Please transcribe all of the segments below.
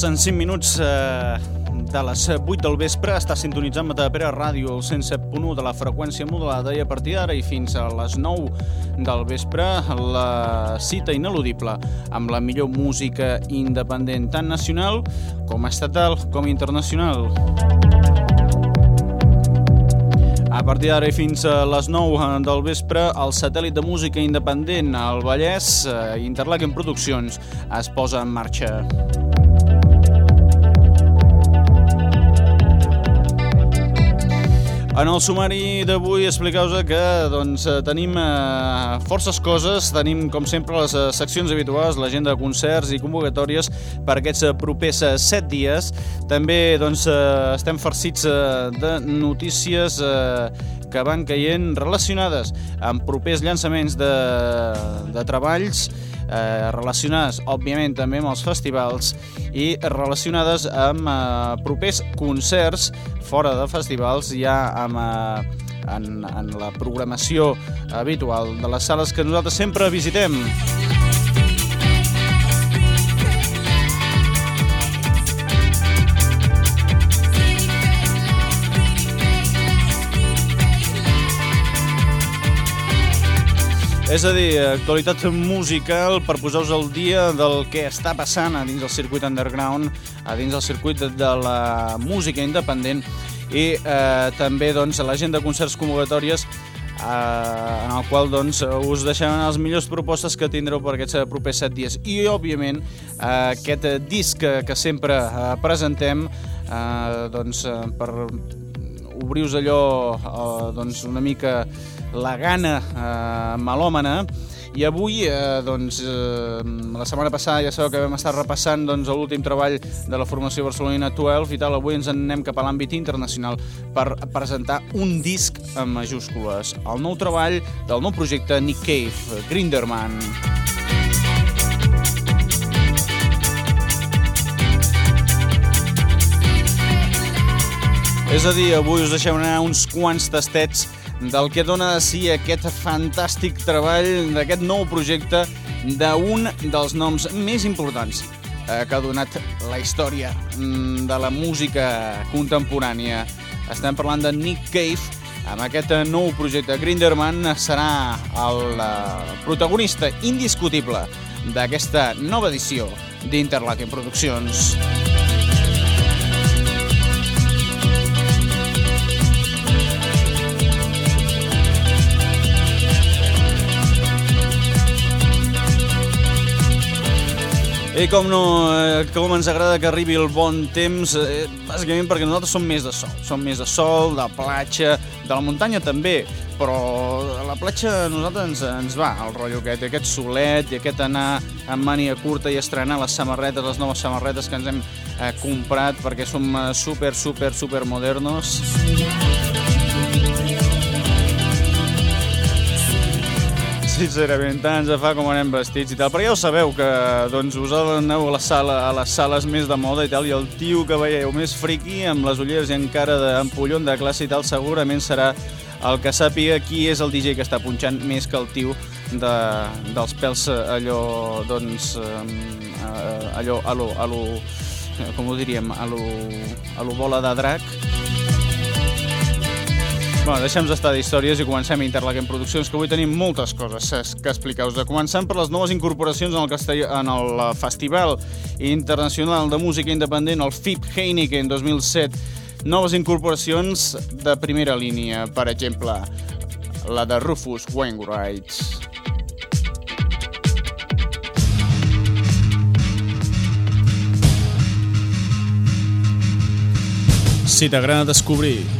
Passen 5 minuts eh, de les 8 del vespre. Està sintonitzant Matapera Ràdio, el 107.1 de la freqüència modulada i a partir d'ara i fins a les 9 del vespre la cita ineludible amb la millor música independent tant nacional com estatal com internacional. A partir d'ara i fins a les 9 del vespre, el satèl·lit de música independent al Vallès, eh, Interlaken Produccions, es posa en marxa. En el sumari d'avui explicar-vos que doncs, tenim eh, forces coses, tenim com sempre les eh, seccions habituals, l'agenda de concerts i convocatòries per aquests eh, propers eh, 7 dies. També doncs, eh, estem farcits eh, de notícies eh, que van caient relacionades amb propers llançaments de, de treballs eh, relacionades, òbviament, també amb els festivals i relacionades amb eh, propers concerts fora de festivals, ja amb, eh, en, en la programació habitual de les sales que nosaltres sempre visitem. És a dir, actualitat musical per posar-vos al dia del que està passant a dins del circuit underground, a dins del circuit de la música independent i eh, també doncs, l'agenda de concerts convocatòries eh, en el qual doncs, us deixem les millors propostes que tindreu per aquests propers set dies. I, òbviament, eh, aquest disc que, que sempre eh, presentem eh, doncs, eh, per obrir-vos allò eh, doncs, una mica la gana eh, melòmana. I avui, eh, doncs, eh, la setmana passada ja sabeu que vam estar repassant doncs, l'últim treball de la formació barcelonina 12 i tal, avui ens en anem cap a l'àmbit internacional per presentar un disc en majúscules, el nou treball del nou projecte Nick Cave, Grinderman. És a dir, avui us deixem anar uns quants tastets del que dona de si aquest fantàstic treball d'aquest nou projecte d'un dels noms més importants eh, que ha donat la història mm, de la música contemporània. Estem parlant de Nick Cave, amb aquest nou projecte. Grinderman serà el eh, protagonista indiscutible d'aquesta nova edició d'Interlaken Produccions. I com no, eh, com ens agrada que arribi el bon temps, eh, bàsicament perquè nosaltres som més de sol. Som més de sol, de platja, de la muntanya també, però a la platja a nosaltres ens, ens va el rotllo aquest, aquest solet i aquest anar amb màniga curta i estrenar les samarretes, les noves samarretes que ens hem eh, comprat perquè som eh, super, super, super modernos. Sincerament, tant ens fa com anem vestits i tal, però ja ho sabeu que doncs, us aneu a, la sala, a les sales més de moda i tal, i el tio que veieu més friqui, amb les ulleres i encara d'ampollon de classe i tal, segurament serà el que sàpiga qui és el DJ que està punxant més que el tio de, dels pèls allò, doncs, eh, allò, a lo, a lo, com ho diríem, a lo, a lo bola de drac, Bueno, deixem estar d'històries i comencem a Interlaken Produccions, que avui tenim moltes coses que explicar-vos. Començant per les noves incorporacions en el, castell, en el Festival Internacional de Música Independent, el FIP Heineken 2007. Noves incorporacions de primera línia, per exemple, la de Rufus Wainwright. Si t'agrada descobrir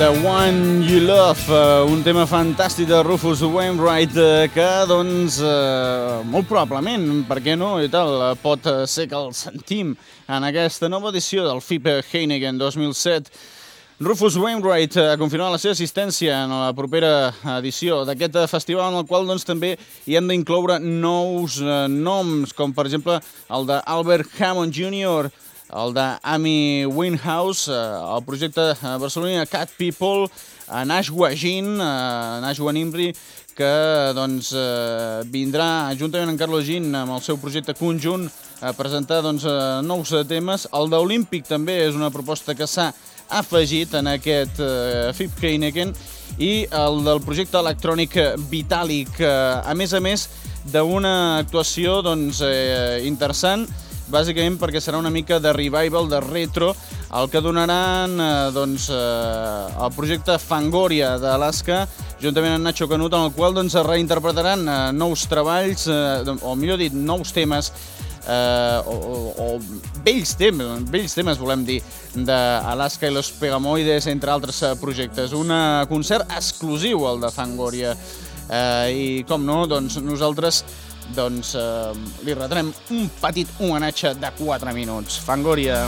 One You Love, uh, un tema fantàstic de Rufus Wainwright uh, que, doncs, uh, molt probablement, per què no, i tal, uh, pot ser que el sentim en aquesta nova edició del FIPE Heineken 2007. Rufus Wainwright ha confirmat la seva assistència en la propera edició d'aquest festival en el qual doncs, també hi hem d'incloure nous uh, noms, com per exemple el d'Albert Hammond Jr., el d'Amy Winhouse, eh, el projecte eh, Barcelona Cat People, a Nash Guagin, a Nash Guanimbri, que doncs, eh, vindrà juntament amb Carlos Gin amb el seu projecte conjunt a presentar doncs, nous temes. El d'Olímpic també és una proposta que s'ha afegit en aquest eh, FIP Heineken i el del projecte electrònic Vitàlic, eh, a més a més d'una actuació doncs, eh, interessant bàsicament perquè serà una mica de revival, de retro, el que donaran eh, doncs, eh, el projecte Fangoria d'Alaska, juntament amb Nacho Canut, en el qual doncs, es reinterpretaran eh, nous treballs, eh, o millor dit, nous temes, eh, o, o, o vells temes, vells temes volem dir, d'Alaska i los Pegamoides, entre altres eh, projectes. Un eh, concert exclusiu, el de Fangoria, eh, i com no, doncs nosaltres doncs, eh, li retrem un petit homenatge de 4 minuts. Fangoria.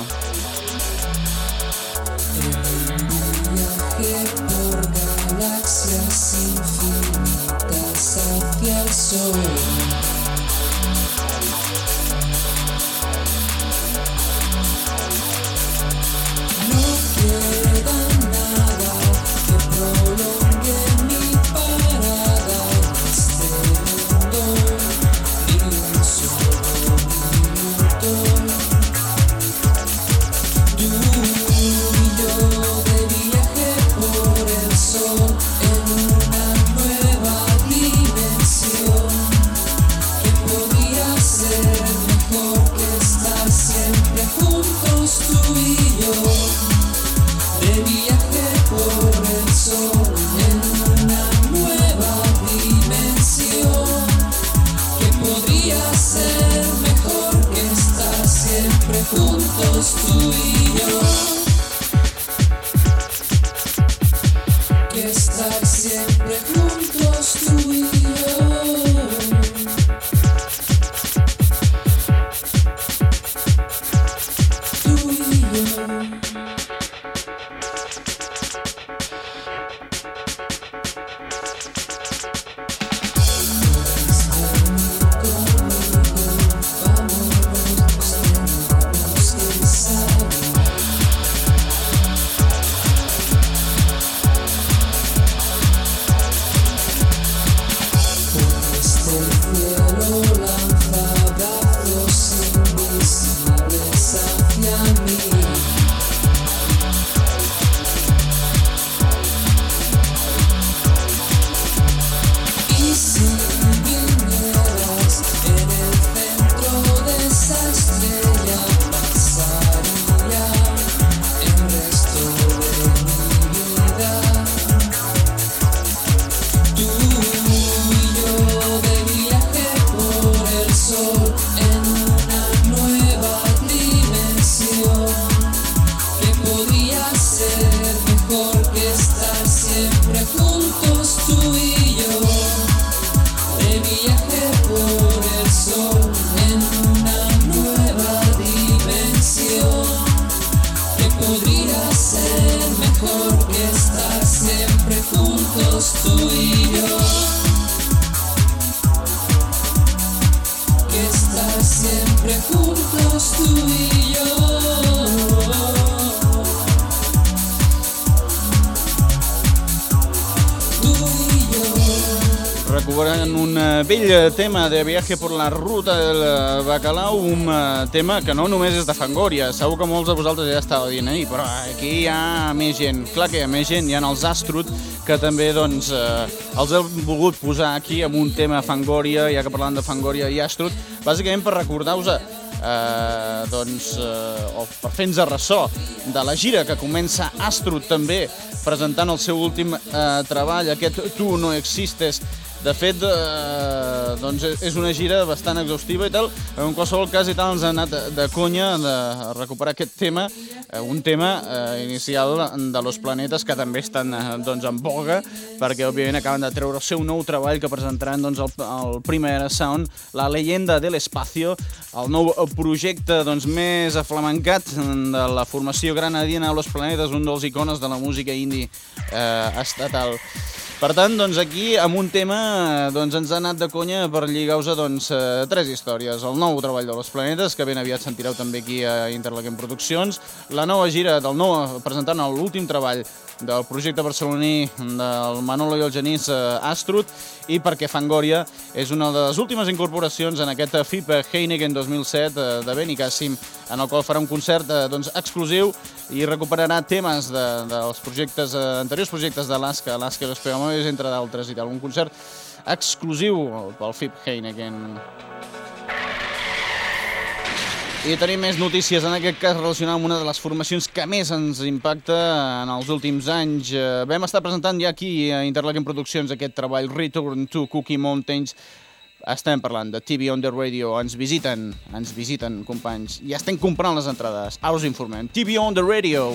Fangoria. soul. vell tema de viatge per la ruta del Bacalau, un eh, tema que no només és de Fangoria, segur que molts de vosaltres ja estàveu dient, eh? però aquí hi ha més gent, clar que hi ha més gent, hi ha els Astrut, que també doncs, eh, els hem volgut posar aquí amb un tema Fangoria, ja que parlant de Fangoria i Astrut, bàsicament per recordar-vos eh, doncs, eh, o per fer-nos ressò de la gira que comença Astrut també presentant el seu últim eh, treball, aquest Tu no existes, de fet, eh, doncs és una gira bastant exhaustiva i tal. En qualsevol cas i tal ens ha anat de, conya de recuperar aquest tema, eh, un tema eh, inicial de Los Planetes que també estan eh, doncs, en boga perquè òbviament acaben de treure el seu nou treball que presentaran doncs, el, el primer Sound, La leyenda de l'espacio, el nou projecte doncs, més aflamencat de la formació granadina Los Planetes, un dels icones de la música indie eh, estatal. Per tant, doncs aquí, amb un tema, doncs ens ha anat de conya per lligar-vos doncs, eh, tres històries. El nou treball de los planetes, que ben aviat sentireu també aquí a Interlaken Produccions, la nova gira del nou, presentant l'últim treball del projecte barceloní del Manolo i el Genís eh, Astrut i perquè Fangoria és una de les últimes incorporacions en aquest FIP Heineken 2007 eh, de Benicàssim en el qual farà un concert doncs, exclusiu i recuperarà temes de, dels projectes, anteriors projectes d'Alaska, Alaska i los Pegamoides, entre d'altres i tal. Un concert exclusiu pel FIP Heineken. I tenim més notícies, en aquest cas relacionat amb una de les formacions que més ens impacta en els últims anys. Eh, vam estar presentant ja aquí a Interlaken Produccions aquest treball Return to Cookie Mountains. Estem parlant de TV on the Radio. Ens visiten, ens visiten, companys. Ja estem comprant les entrades. Ara us informem. TV on the Radio.